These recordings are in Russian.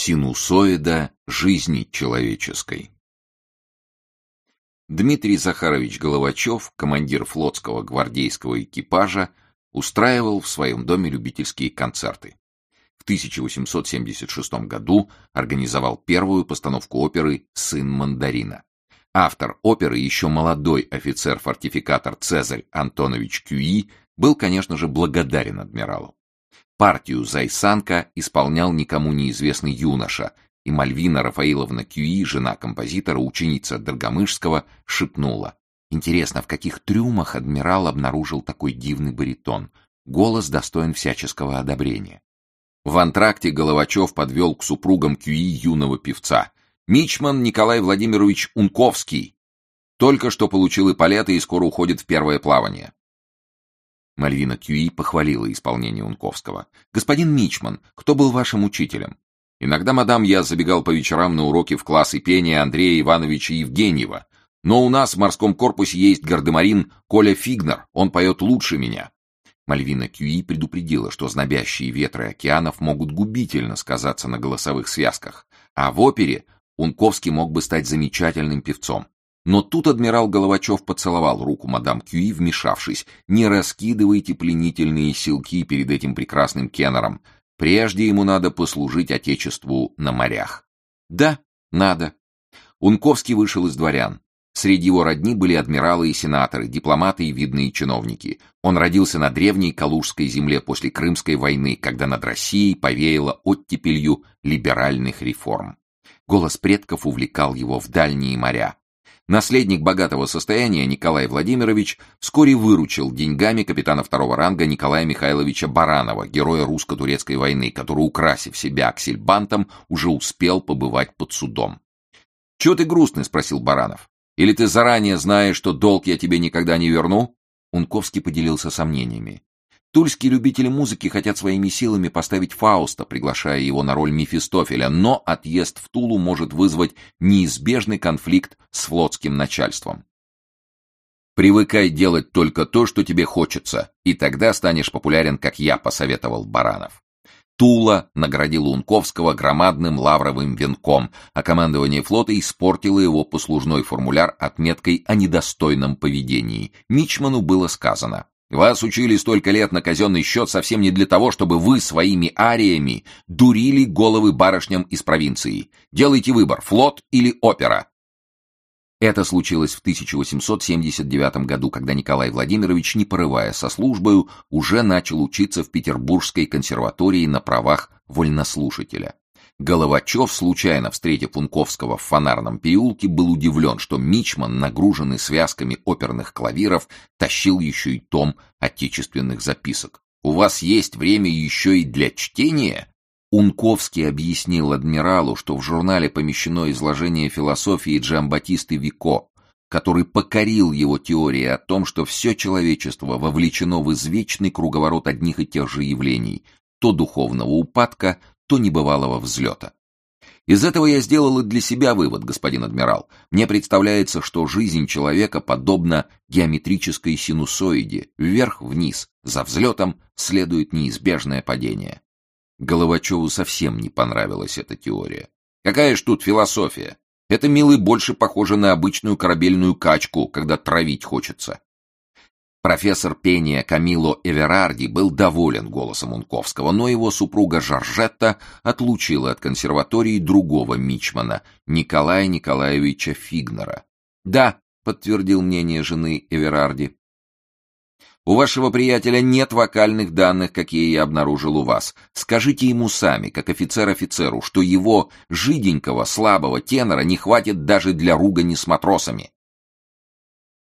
Синусоида жизни человеческой. Дмитрий Захарович Головачев, командир флотского гвардейского экипажа, устраивал в своем доме любительские концерты. В 1876 году организовал первую постановку оперы «Сын мандарина». Автор оперы, еще молодой офицер-фортификатор Цезарь Антонович Кюи, был, конечно же, благодарен адмиралу. Партию Зайсанка исполнял никому неизвестный юноша, и Мальвина Рафаиловна Кюи, жена композитора, ученица Драгомышского, шепнула. Интересно, в каких трюмах адмирал обнаружил такой дивный баритон? Голос достоин всяческого одобрения. В антракте Головачев подвел к супругам Кюи юного певца. Мичман Николай Владимирович Унковский. Только что получил эполеты и скоро уходит в первое плавание. Мальвина Кьюи похвалила исполнение Унковского. «Господин Мичман, кто был вашим учителем?» «Иногда, мадам, я забегал по вечерам на уроки в классы пения Андрея Ивановича Евгеньева. Но у нас в морском корпусе есть гардемарин Коля Фигнер, он поет лучше меня». Мальвина Кьюи предупредила, что знобящие ветры океанов могут губительно сказаться на голосовых связках, а в опере Унковский мог бы стать замечательным певцом. Но тут адмирал Головачев поцеловал руку мадам Кюи, вмешавшись. «Не раскидывайте пленительные силки перед этим прекрасным кеннером. Прежде ему надо послужить Отечеству на морях». «Да, надо». Унковский вышел из дворян. Среди его родни были адмиралы и сенаторы, дипломаты и видные чиновники. Он родился на древней Калужской земле после Крымской войны, когда над Россией повеяло оттепелью либеральных реформ. Голос предков увлекал его в дальние моря. Наследник богатого состояния Николай Владимирович вскоре выручил деньгами капитана второго ранга Николая Михайловича Баранова, героя русско-турецкой войны, который, украсив себя аксельбантом, уже успел побывать под судом. «Чего ты грустный?» — спросил Баранов. «Или ты заранее знаешь, что долг я тебе никогда не верну?» Унковский поделился сомнениями. Тульские любители музыки хотят своими силами поставить Фауста, приглашая его на роль Мефистофеля, но отъезд в Тулу может вызвать неизбежный конфликт с флотским начальством. Привыкай делать только то, что тебе хочется, и тогда станешь популярен, как я, посоветовал Баранов. Тула наградила Унковского громадным лавровым венком, а командование флота испортило его послужной формуляр отметкой о недостойном поведении. Мичману было сказано: вас учили столько лет на казенный счет совсем не для того, чтобы вы своими ариями дурили головы барышням из провинции. Делайте выбор, флот или опера. Это случилось в 1879 году, когда Николай Владимирович, не порывая со службою, уже начал учиться в Петербургской консерватории на правах вольнослушателя. Головачев, случайно встретив Унковского в фонарном переулке, был удивлен, что Мичман, нагруженный связками оперных клавиров, тащил еще и том отечественных записок. «У вас есть время еще и для чтения?» Унковский объяснил адмиралу, что в журнале помещено изложение философии Джамбатисты Вико, который покорил его теории о том, что все человечество вовлечено в извечный круговорот одних и тех же явлений, то духовного упадка, то небывалого взлета. Из этого я сделал и для себя вывод, господин адмирал. Мне представляется, что жизнь человека подобна геометрической синусоиде, вверх-вниз, за взлетом следует неизбежное падение. Головачеву совсем не понравилась эта теория. Какая ж тут философия? Это, милый, больше похоже на обычную корабельную качку, когда травить хочется. Профессор пения Камило Эверарди был доволен голосом Унковского, но его супруга Жоржетта отлучила от консерватории другого мичмана, Николая Николаевича Фигнера. «Да», — подтвердил мнение жены Эверарди. «У вашего приятеля нет вокальных данных, какие я обнаружил у вас. Скажите ему сами, как офицер офицеру, что его жиденького, слабого тенора не хватит даже для ругани с матросами».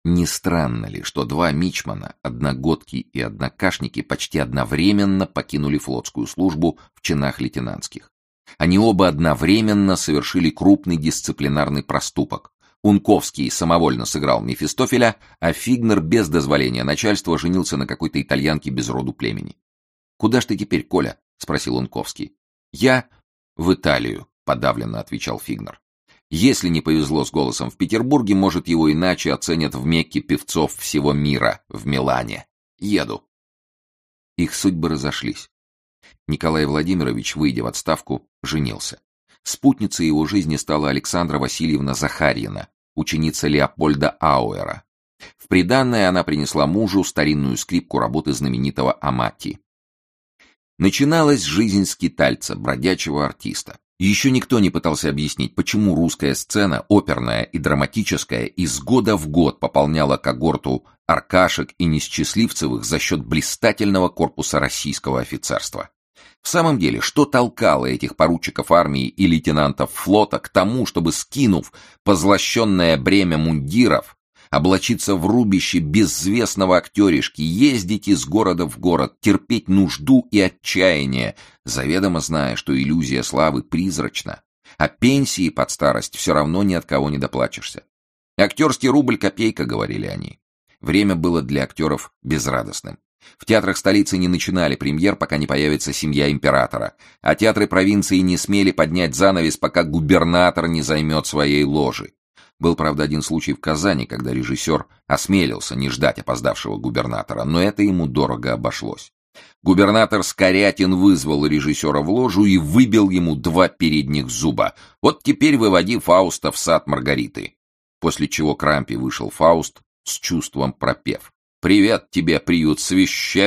Не странно ли, что два мичмана, одногодки и однокашники, почти одновременно покинули флотскую службу в чинах лейтенантских? Они оба одновременно совершили крупный дисциплинарный проступок. Унковский самовольно сыграл Мефистофеля, а Фигнер без дозволения начальства женился на какой-то итальянке без роду племени. «Куда ж ты теперь, Коля?» — спросил Унковский. «Я в Италию», — подавленно отвечал Фигнер. Если не повезло с голосом в Петербурге, может, его иначе оценят в Мекке певцов всего мира, в Милане. Еду. Их судьбы разошлись. Николай Владимирович, выйдя в отставку, женился. Спутницей его жизни стала Александра Васильевна Захарьина, ученица Леопольда Ауэра. В приданное она принесла мужу старинную скрипку работы знаменитого Амати. Начиналась жизнь скитальца, бродячего артиста. Еще никто не пытался объяснить, почему русская сцена, оперная и драматическая, из года в год пополняла когорту аркашек и несчастливцевых за счет блистательного корпуса российского офицерства. В самом деле, что толкало этих поручиков армии и лейтенантов флота к тому, чтобы, скинув позлощенное бремя мундиров, облачиться в рубище безвестного актеришки, ездить из города в город, терпеть нужду и отчаяние, заведомо зная, что иллюзия славы призрачна, а пенсии под старость все равно ни от кого не доплачешься. Актерский рубль копейка, говорили они. Время было для актеров безрадостным. В театрах столицы не начинали премьер, пока не появится семья императора, а театры провинции не смели поднять занавес, пока губернатор не займет своей ложи. Был, правда, один случай в Казани, когда режиссер осмелился не ждать опоздавшего губернатора, но это ему дорого обошлось. Губернатор Скорятин вызвал режиссера в ложу и выбил ему два передних зуба. Вот теперь выводи Фауста в сад Маргариты. После чего Крампи вышел Фауст с чувством пропев. «Привет тебе, приют священный!»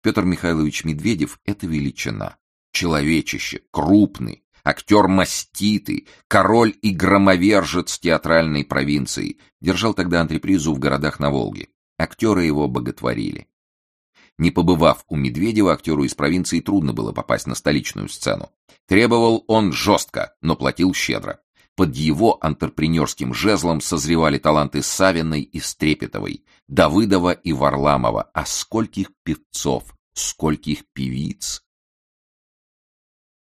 Петр Михайлович Медведев — это величина. Человечище, крупный, актер маститый, король и громовержец театральной провинции, держал тогда антрепризу в городах на Волге. Актеры его боготворили. Не побывав у Медведева, актеру из провинции трудно было попасть на столичную сцену. Требовал он жестко, но платил щедро. Под его антрепренерским жезлом созревали таланты Савиной и Стрепетовой, Давыдова и Варламова, а скольких певцов, скольких певиц.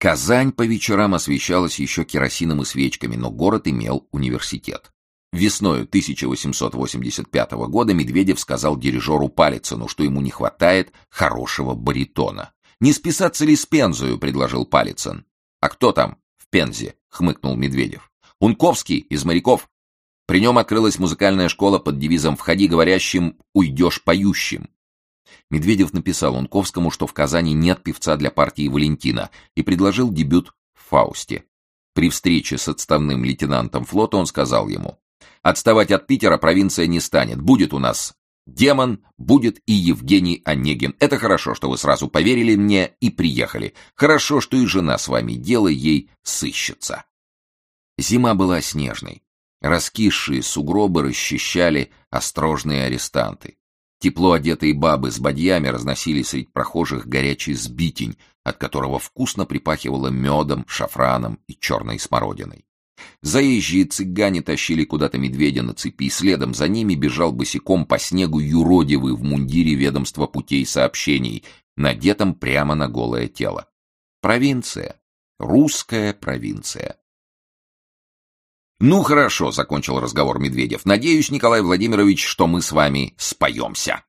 Казань по вечерам освещалась еще керосином и свечками, но город имел университет. Весною 1885 года Медведев сказал дирижеру Палицыну, что ему не хватает хорошего баритона. «Не списаться ли с Пензою?» — предложил Палицын. «А кто там в Пензе?» — хмыкнул Медведев. «Унковский из моряков. При нем открылась музыкальная школа под девизом «Входи говорящим, уйдешь поющим». Медведев написал Унковскому, что в Казани нет певца для партии Валентина, и предложил дебют в «Фаусте». При встрече с отставным лейтенантом флота он сказал ему, «Отставать от Питера провинция не станет. Будет у нас демон, будет и Евгений Онегин. Это хорошо, что вы сразу поверили мне и приехали. Хорошо, что и жена с вами, дело ей сыщется». Зима была снежной. Раскисшие сугробы расчищали острожные арестанты. Тепло одетые бабы с бадьями разносили среди прохожих горячий сбитень, от которого вкусно припахивало медом, шафраном и черной смородиной. Заезжие цыгане тащили куда-то медведя на цепи, следом за ними бежал босиком по снегу юродивый в мундире ведомства путей сообщений, надетом прямо на голое тело. Провинция. Русская провинция. «Ну хорошо», — закончил разговор Медведев. «Надеюсь, Николай Владимирович, что мы с вами споемся».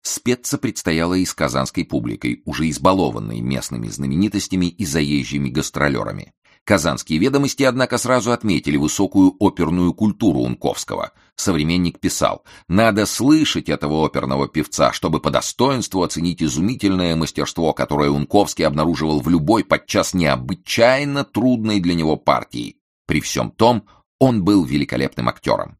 Спеться предстояло и с казанской публикой, уже избалованной местными знаменитостями и заезжими гастролерами. Казанские ведомости, однако, сразу отметили высокую оперную культуру Унковского. Современник писал, «Надо слышать этого оперного певца, чтобы по достоинству оценить изумительное мастерство, которое Унковский обнаруживал в любой, подчас необычайно трудной для него партии. При всем том, он был великолепным актером.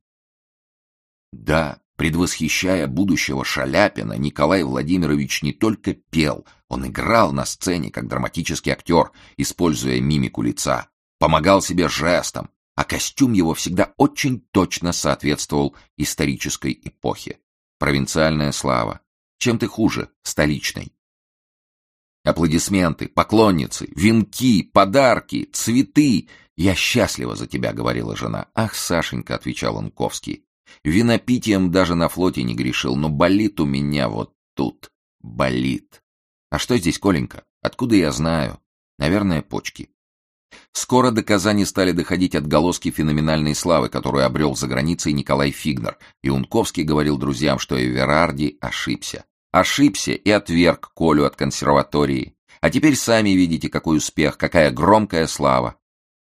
Да, предвосхищая будущего Шаляпина, Николай Владимирович не только пел, он играл на сцене как драматический актер, используя мимику лица, помогал себе жестом, а костюм его всегда очень точно соответствовал исторической эпохе. Провинциальная слава. Чем ты хуже столичной? Аплодисменты, поклонницы, венки, подарки, цветы «Я счастлива за тебя», — говорила жена. «Ах, Сашенька», — отвечал Унковский, — «винопитием даже на флоте не грешил, но болит у меня вот тут, болит». «А что здесь, Коленька? Откуда я знаю?» «Наверное, почки». Скоро до Казани стали доходить отголоски феноменальной славы, которую обрел за границей Николай Фигнер, и Унковский говорил друзьям, что Эверарди ошибся. Ошибся и отверг Колю от консерватории. А теперь сами видите, какой успех, какая громкая слава.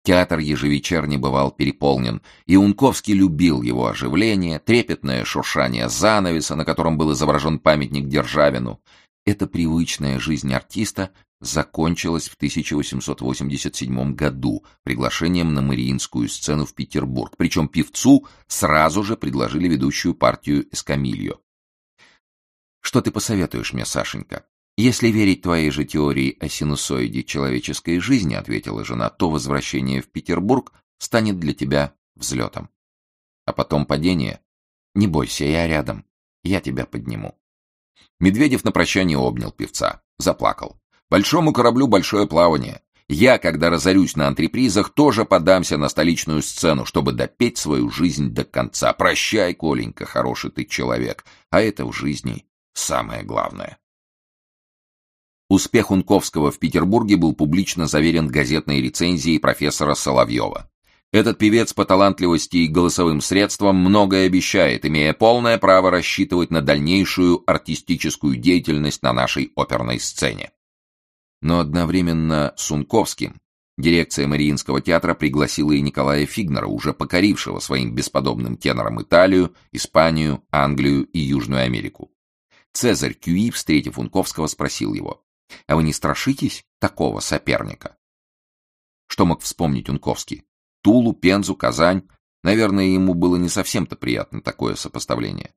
Театр ежевечерне бывал переполнен, и Унковский любил его оживление, трепетное шуршание занавеса, на котором был изображен памятник Державину. Эта привычная жизнь артиста закончилась в 1887 году приглашением на Мариинскую сцену в Петербург, причем певцу сразу же предложили ведущую партию Эскамильо. Что ты посоветуешь мне, Сашенька? Если верить твоей же теории о синусоиде человеческой жизни, ответила жена, то возвращение в Петербург станет для тебя взлетом. А потом падение. Не бойся, я рядом. Я тебя подниму. Медведев на прощание обнял певца, заплакал. Большому кораблю большое плавание. Я, когда разорюсь на антрепризах, тоже подамся на столичную сцену, чтобы допеть свою жизнь до конца. Прощай, Коленька, хороший ты человек. А это в жизни самое главное. Успех Унковского в Петербурге был публично заверен газетной рецензией профессора Соловьева. Этот певец по талантливости и голосовым средствам многое обещает, имея полное право рассчитывать на дальнейшую артистическую деятельность на нашей оперной сцене но одновременно с Унковским дирекция Мариинского театра пригласила и Николая Фигнера, уже покорившего своим бесподобным тенором Италию, Испанию, Англию и Южную Америку. Цезарь Кюи, встретив Унковского, спросил его, «А вы не страшитесь такого соперника?» Что мог вспомнить Унковский? Тулу, Пензу, Казань. Наверное, ему было не совсем-то приятно такое сопоставление.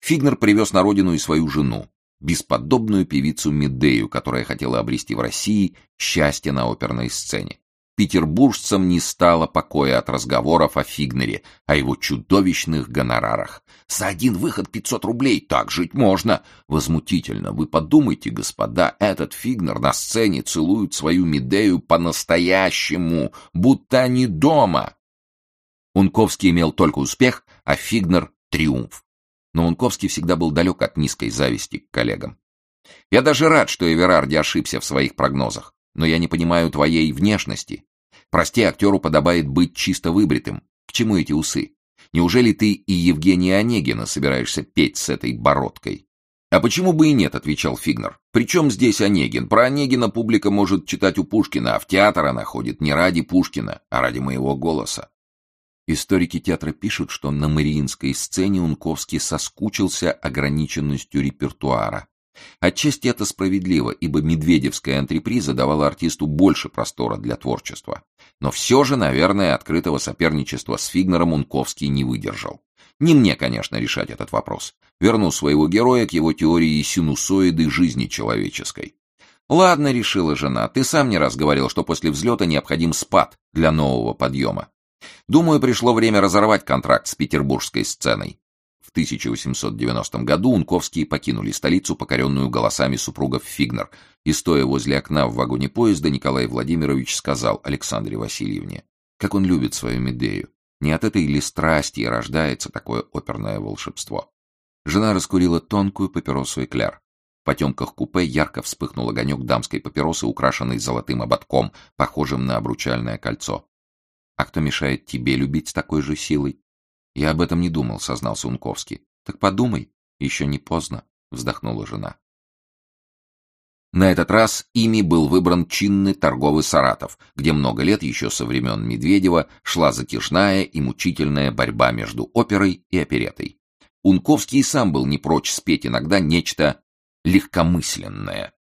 Фигнер привез на родину и свою жену, бесподобную певицу Медею, которая хотела обрести в России счастье на оперной сцене. Петербуржцам не стало покоя от разговоров о Фигнере, о его чудовищных гонорарах. «За один выход 500 рублей, так жить можно!» Возмутительно, вы подумайте, господа, этот Фигнер на сцене целует свою Медею по-настоящему, будто они дома. Унковский имел только успех, а Фигнер — триумф но Унковский всегда был далек от низкой зависти к коллегам. Я даже рад, что Эверарди ошибся в своих прогнозах, но я не понимаю твоей внешности. Прости, актеру подобает быть чисто выбритым. К чему эти усы? Неужели ты и Евгения Онегина собираешься петь с этой бородкой? А почему бы и нет, отвечал Фигнер. Причем здесь Онегин? Про Онегина публика может читать у Пушкина, а в театр она ходит не ради Пушкина, а ради моего голоса. Историки театра пишут, что на Мариинской сцене Унковский соскучился ограниченностью репертуара. Отчасти это справедливо, ибо медведевская антреприза давала артисту больше простора для творчества. Но все же, наверное, открытого соперничества с Фигнером Унковский не выдержал. Не мне, конечно, решать этот вопрос. Верну своего героя к его теории синусоиды жизни человеческой. «Ладно», — решила жена, — «ты сам не раз говорил, что после взлета необходим спад для нового подъема. Думаю, пришло время разорвать контракт с петербургской сценой. В 1890 году Унковские покинули столицу, покоренную голосами супругов Фигнер, и, стоя возле окна в вагоне поезда, Николай Владимирович сказал Александре Васильевне, как он любит свою Медею. Не от этой ли страсти рождается такое оперное волшебство? Жена раскурила тонкую папиросу эклер. В потемках купе ярко вспыхнул огонек дамской папиросы, украшенной золотым ободком, похожим на обручальное кольцо. А кто мешает тебе любить с такой же силой? Я об этом не думал, сознался Унковский. Так подумай, еще не поздно, вздохнула жена. На этот раз ими был выбран чинный торговый Саратов, где много лет еще со времен Медведева шла затяжная и мучительная борьба между оперой и оперетой. Унковский сам был не прочь спеть иногда нечто легкомысленное.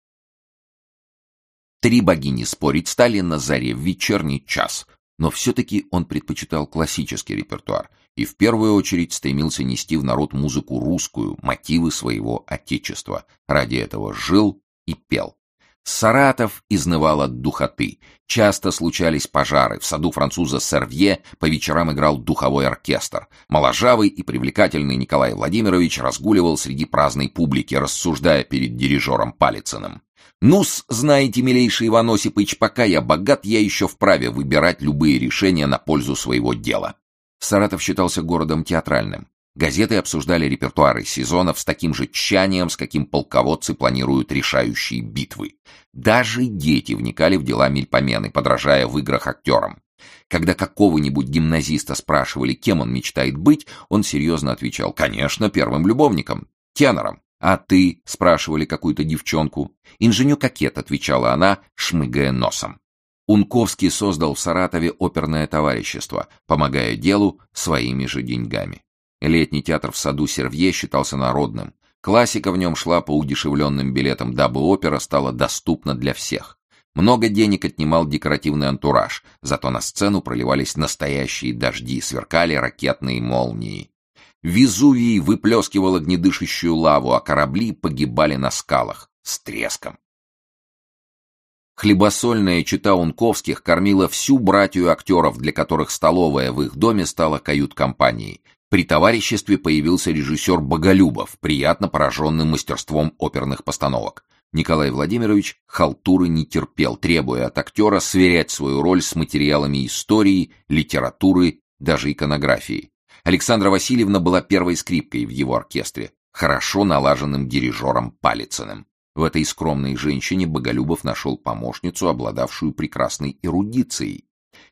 Три богини спорить стали на заре в вечерний час, но все-таки он предпочитал классический репертуар и в первую очередь стремился нести в народ музыку русскую, мотивы своего отечества. Ради этого жил и пел. Саратов изнывал от духоты. Часто случались пожары. В саду француза Сервье по вечерам играл духовой оркестр. Моложавый и привлекательный Николай Владимирович разгуливал среди праздной публики, рассуждая перед дирижером Палицыным. Ну-с, знаете, милейший Иван Осипович, пока я богат, я еще вправе выбирать любые решения на пользу своего дела. Саратов считался городом театральным. Газеты обсуждали репертуары сезонов с таким же тщанием, с каким полководцы планируют решающие битвы. Даже дети вникали в дела Мельпомены, подражая в играх актерам. Когда какого-нибудь гимназиста спрашивали, кем он мечтает быть, он серьезно отвечал, конечно, первым любовником, тенором. «А ты?» — спрашивали какую-то девчонку. «Инженю-кокет», — отвечала она, шмыгая носом. Унковский создал в Саратове оперное товарищество, помогая делу своими же деньгами. Летний театр в саду Сервье считался народным. Классика в нем шла по удешевленным билетам, дабы опера стала доступна для всех. Много денег отнимал декоративный антураж, зато на сцену проливались настоящие дожди, сверкали ракетные молнии. Везувий выплескивал огнедышащую лаву, а корабли погибали на скалах с треском. Хлебосольная чита Унковских кормила всю братью актеров, для которых столовая в их доме стала кают-компанией. При товариществе появился режиссер Боголюбов, приятно пораженный мастерством оперных постановок. Николай Владимирович халтуры не терпел, требуя от актера сверять свою роль с материалами истории, литературы, даже иконографии. Александра Васильевна была первой скрипкой в его оркестре, хорошо налаженным дирижером Палицыным. В этой скромной женщине Боголюбов нашел помощницу, обладавшую прекрасной эрудицией.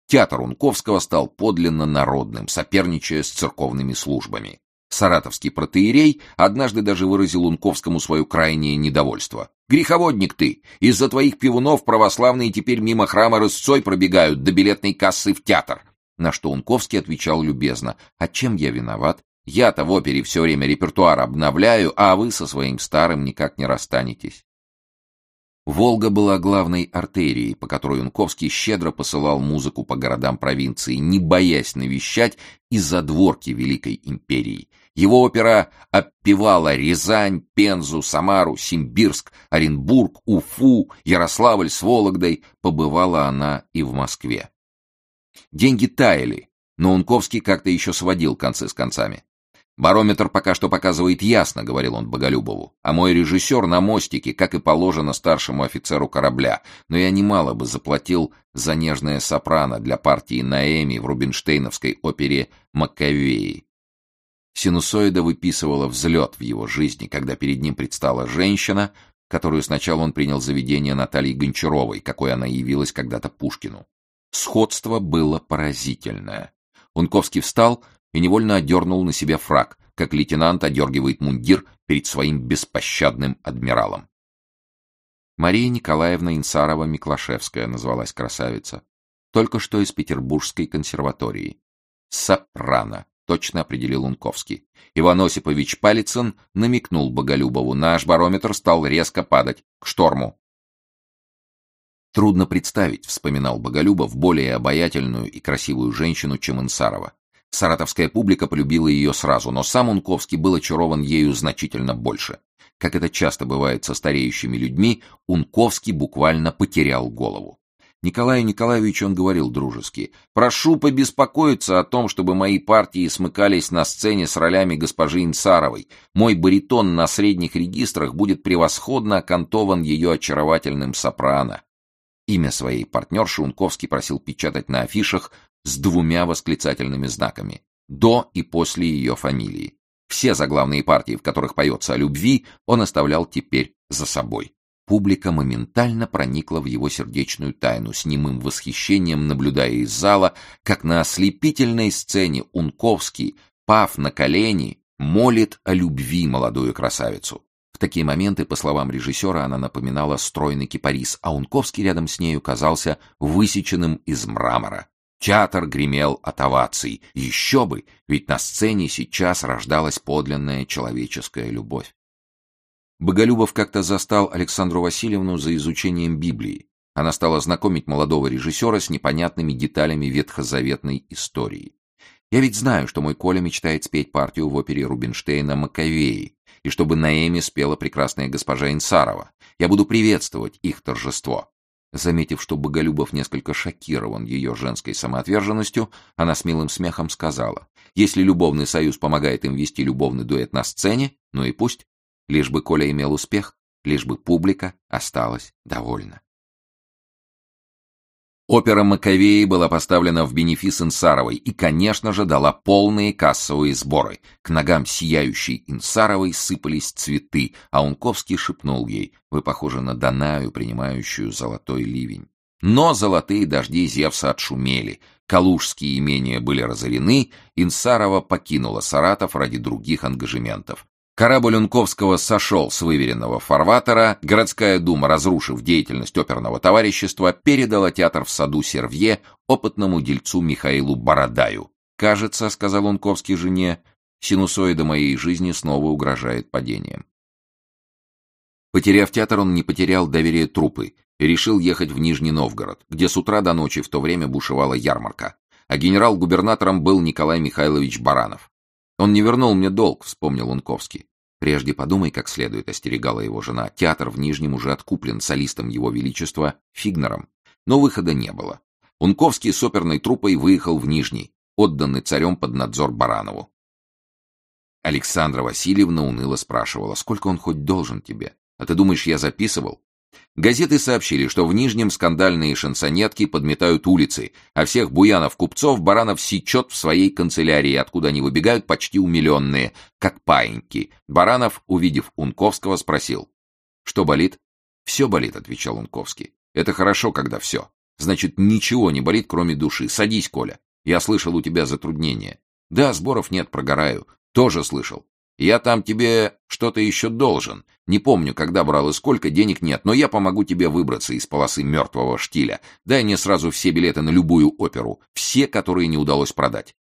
Театр Унковского стал подлинно народным, соперничая с церковными службами. Саратовский протеерей однажды даже выразил Унковскому свое крайнее недовольство. «Греховодник ты! Из-за твоих пивунов православные теперь мимо храма рысцой пробегают до билетной кассы в театр!» На что Унковский отвечал любезно. «А чем я виноват? Я-то в опере все время репертуар обновляю, а вы со своим старым никак не расстанетесь». Волга была главной артерией, по которой Унковский щедро посылал музыку по городам провинции, не боясь навещать из-за дворки Великой империи. Его опера обпевала Рязань, Пензу, Самару, Симбирск, Оренбург, Уфу, Ярославль с Вологдой. Побывала она и в Москве. Деньги таяли, но Унковский как-то еще сводил концы с концами. «Барометр пока что показывает ясно», — говорил он Боголюбову. «А мой режиссер на мостике, как и положено старшему офицеру корабля. Но я немало бы заплатил за нежное сопрано для партии Наэми в рубинштейновской опере «Маккавеи». Синусоида выписывала взлет в его жизни, когда перед ним предстала женщина, которую сначала он принял за видение Натальи Гончаровой, какой она явилась когда-то Пушкину. Сходство было поразительное. Унковский встал и невольно одернул на себя фраг, как лейтенант одергивает мундир перед своим беспощадным адмиралом. Мария Николаевна Инсарова-Миклашевская назвалась красавица. Только что из Петербургской консерватории. Сопрано, точно определил Унковский. Иван Осипович Палицын намекнул Боголюбову. Наш барометр стал резко падать. К шторму. Трудно представить, вспоминал Боголюбов, более обаятельную и красивую женщину, чем Инсарова. Саратовская публика полюбила ее сразу, но сам Унковский был очарован ею значительно больше. Как это часто бывает со стареющими людьми, Унковский буквально потерял голову. Николаю Николаевичу он говорил дружески: "Прошу побеспокоиться о том, чтобы мои партии смыкались на сцене с ролями госпожи Инсаровой. Мой баритон на средних регистрах будет превосходно окантован ее очаровательным сопрано". Имя своей партнерши Унковский просил печатать на афишах с двумя восклицательными знаками до и после ее фамилии. Все заглавные партии, в которых поется о любви, он оставлял теперь за собой. Публика моментально проникла в его сердечную тайну, с немым восхищением наблюдая из зала, как на ослепительной сцене Унковский, пав на колени, молит о любви молодую красавицу. В такие моменты, по словам режиссера, она напоминала стройный кипарис, а Унковский рядом с нею казался высеченным из мрамора. Театр гремел от оваций. Еще бы, ведь на сцене сейчас рождалась подлинная человеческая любовь. Боголюбов как-то застал Александру Васильевну за изучением Библии. Она стала знакомить молодого режиссера с непонятными деталями ветхозаветной истории. Я ведь знаю, что мой Коля мечтает спеть партию в опере Рубинштейна «Маковеи», и чтобы Наэми спела прекрасная госпожа Инсарова. Я буду приветствовать их торжество. Заметив, что Боголюбов несколько шокирован ее женской самоотверженностью, она с милым смехом сказала, «Если любовный союз помогает им вести любовный дуэт на сцене, ну и пусть. Лишь бы Коля имел успех, лишь бы публика осталась довольна». Опера Маковеи была поставлена в бенефис Инсаровой и, конечно же, дала полные кассовые сборы. К ногам сияющей Инсаровой сыпались цветы, а Унковский шепнул ей «Вы похожи на Данаю, принимающую золотой ливень». Но золотые дожди Зевса отшумели, калужские имения были разорены, Инсарова покинула Саратов ради других ангажементов. Корабль Унковского сошел с выверенного фарватера, городская дума, разрушив деятельность оперного товарищества, передала театр в саду Сервье опытному дельцу Михаилу Бородаю. «Кажется, — сказал Унковский жене, — синусоида моей жизни снова угрожает падением». Потеряв театр, он не потерял доверие труппы, и решил ехать в Нижний Новгород, где с утра до ночи в то время бушевала ярмарка. А генерал-губернатором был Николай Михайлович Баранов. «Он не вернул мне долг», — вспомнил Унковский. «Прежде подумай, как следует», — остерегала его жена. «Театр в Нижнем уже откуплен солистом Его Величества Фигнером». Но выхода не было. Унковский с оперной труппой выехал в Нижний, отданный царем под надзор Баранову. Александра Васильевна уныло спрашивала, сколько он хоть должен тебе? А ты думаешь, я записывал? Газеты сообщили, что в Нижнем скандальные шансонетки подметают улицы, а всех буянов-купцов Баранов сечет в своей канцелярии, откуда они выбегают почти умиленные, как паиньки. Баранов, увидев Унковского, спросил. «Что болит?» «Все болит», — отвечал Унковский. «Это хорошо, когда все. Значит, ничего не болит, кроме души. Садись, Коля. Я слышал, у тебя затруднения». «Да, сборов нет, прогораю». «Тоже слышал. Я там тебе что-то еще должен. Не помню, когда брал и сколько, денег нет, но я помогу тебе выбраться из полосы мертвого штиля. Дай мне сразу все билеты на любую оперу, все, которые не удалось продать.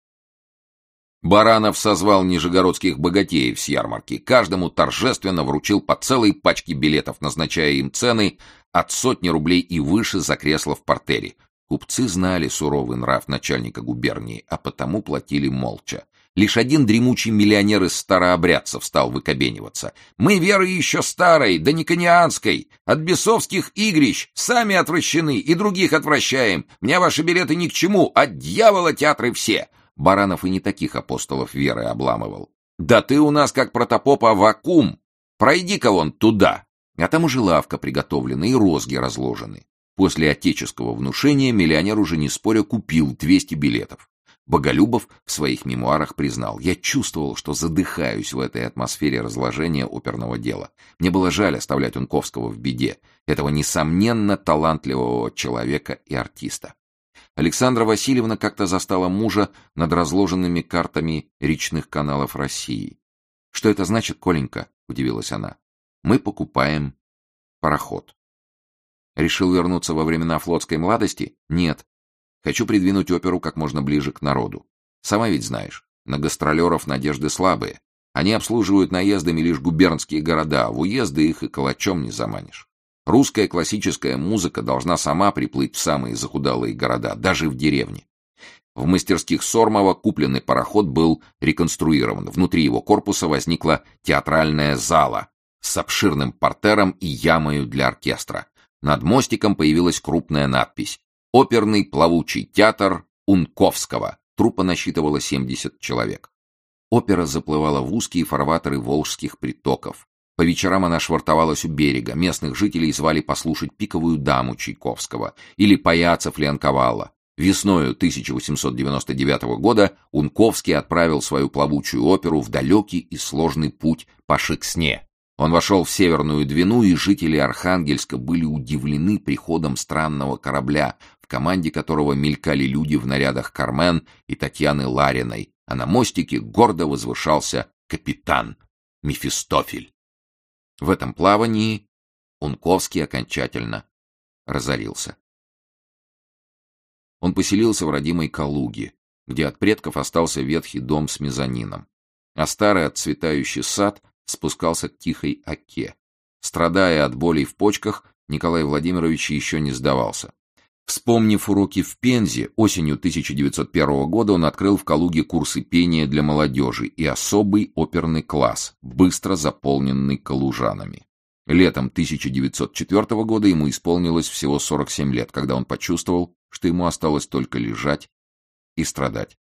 Баранов созвал нижегородских богатеев с ярмарки. Каждому торжественно вручил по целой пачке билетов, назначая им цены от сотни рублей и выше за кресло в портере. Купцы знали суровый нрав начальника губернии, а потому платили молча. Лишь один дремучий миллионер из старообрядцев стал выкобениваться. «Мы веры еще старой, да не конианской, от бесовских игрищ, сами отвращены и других отвращаем. Мне ваши билеты ни к чему, от дьявола театры все!» Баранов и не таких апостолов веры обламывал. «Да ты у нас как протопопа вакуум! Пройди-ка вон туда!» А там уже лавка приготовлена и розги разложены. После отеческого внушения миллионер уже не споря купил 200 билетов. Боголюбов в своих мемуарах признал, «Я чувствовал, что задыхаюсь в этой атмосфере разложения оперного дела. Мне было жаль оставлять Унковского в беде, этого, несомненно, талантливого человека и артиста». Александра Васильевна как-то застала мужа над разложенными картами речных каналов России. «Что это значит, Коленька?» — удивилась она. «Мы покупаем пароход». Решил вернуться во времена флотской младости? Нет, Хочу придвинуть оперу как можно ближе к народу. Сама ведь знаешь, на гастролеров надежды слабые. Они обслуживают наездами лишь губернские города, в уезды их и калачом не заманишь. Русская классическая музыка должна сама приплыть в самые захудалые города, даже в деревне. В мастерских Сормова купленный пароход был реконструирован. Внутри его корпуса возникла театральная зала с обширным портером и ямою для оркестра. Над мостиком появилась крупная надпись Оперный плавучий театр Унковского. Труппа насчитывала 70 человек. Опера заплывала в узкие фарватеры волжских притоков. По вечерам она швартовалась у берега. Местных жителей звали послушать пиковую даму Чайковского или паяцев Лянковала. Весною 1899 года Унковский отправил свою плавучую оперу в далекий и сложный путь по Шексне. Он вошел в Северную Двину, и жители Архангельска были удивлены приходом странного корабля, команде которого мелькали люди в нарядах Кармен и Татьяны Лариной, а на мостике гордо возвышался капитан Мефистофель. В этом плавании Унковский окончательно разорился. Он поселился в родимой Калуге, где от предков остался ветхий дом с мезонином, а старый отцветающий сад спускался к тихой оке. Страдая от болей в почках, Николай Владимирович еще не сдавался. Вспомнив уроки в Пензе, осенью 1901 года он открыл в Калуге курсы пения для молодежи и особый оперный класс, быстро заполненный калужанами. Летом 1904 года ему исполнилось всего 47 лет, когда он почувствовал, что ему осталось только лежать и страдать.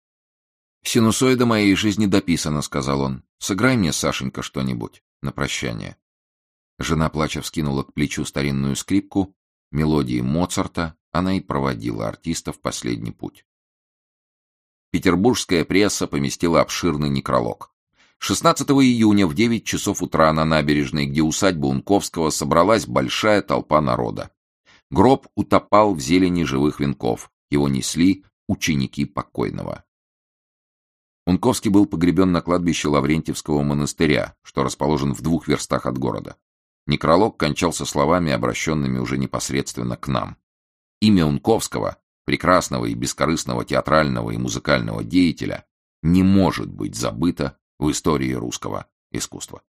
«Синусоида моей жизни дописана», — сказал он. «Сыграй мне, Сашенька, что-нибудь на прощание». Жена, плача, вскинула к плечу старинную скрипку, мелодии Моцарта, она и проводила артиста в последний путь. Петербургская пресса поместила обширный некролог. 16 июня в 9 часов утра на набережной, где усадьба Унковского, собралась большая толпа народа. Гроб утопал в зелени живых венков. Его несли ученики покойного. Унковский был погребен на кладбище Лаврентьевского монастыря, что расположен в двух верстах от города. Некролог кончался словами, обращенными уже непосредственно к нам. Имя Унковского, прекрасного и бескорыстного театрального и музыкального деятеля, не может быть забыто в истории русского искусства.